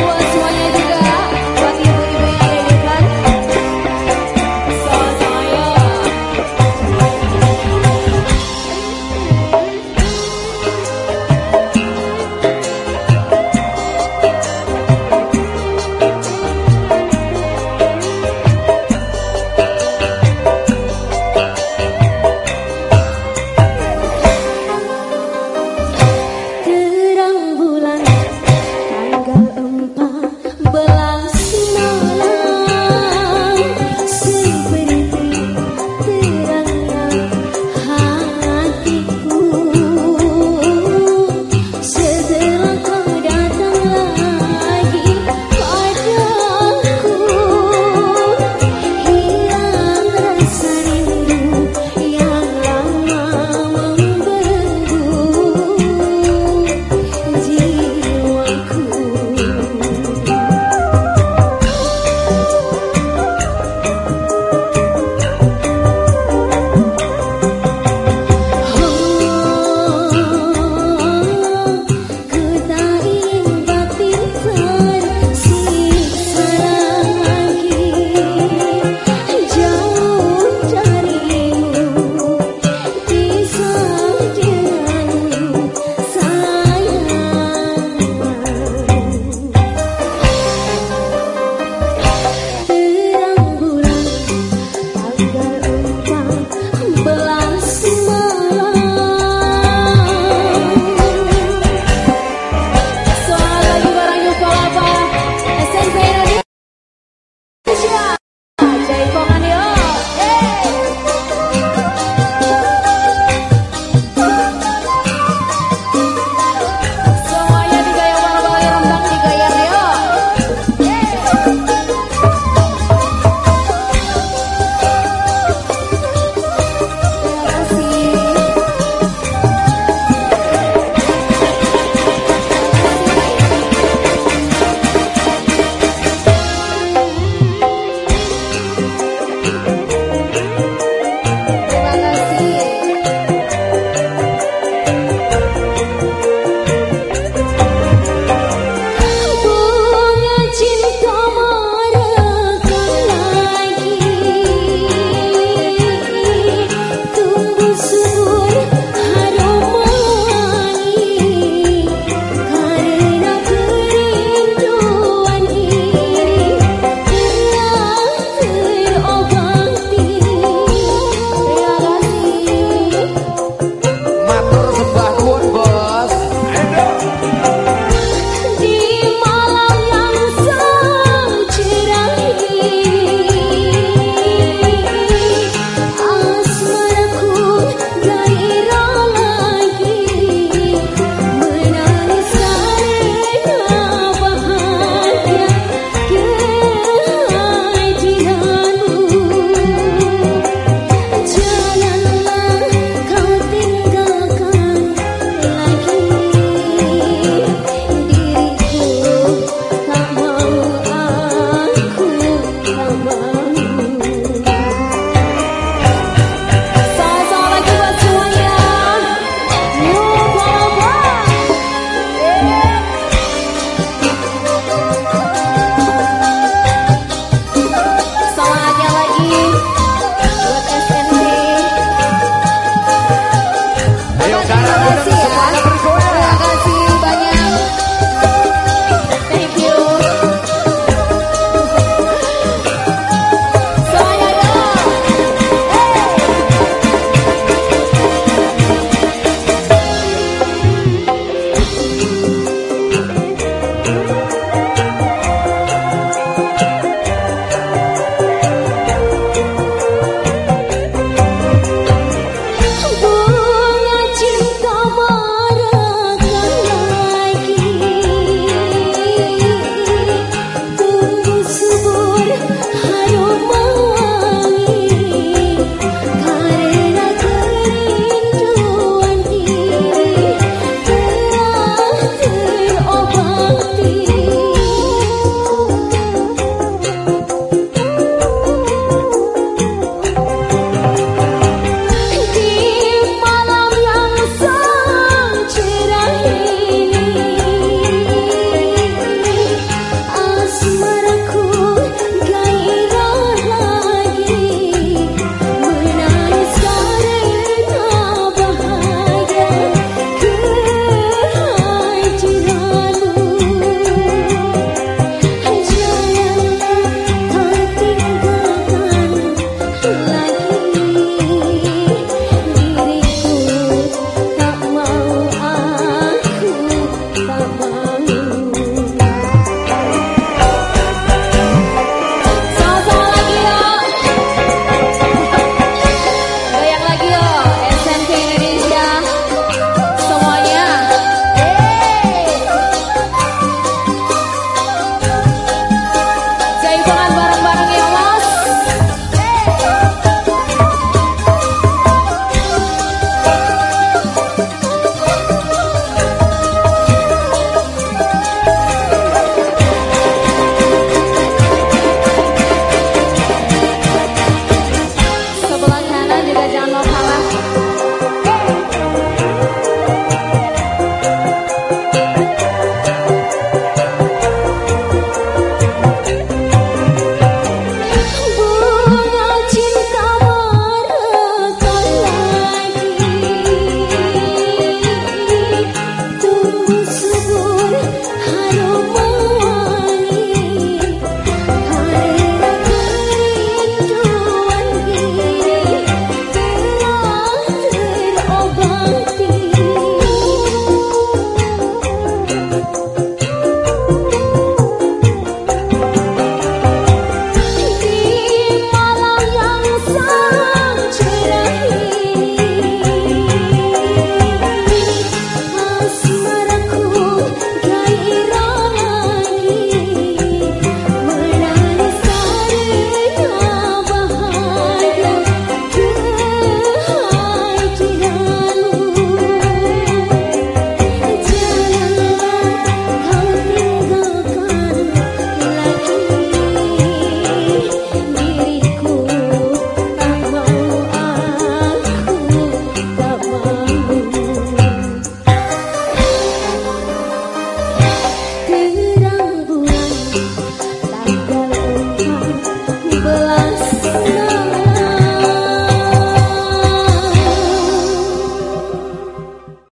was what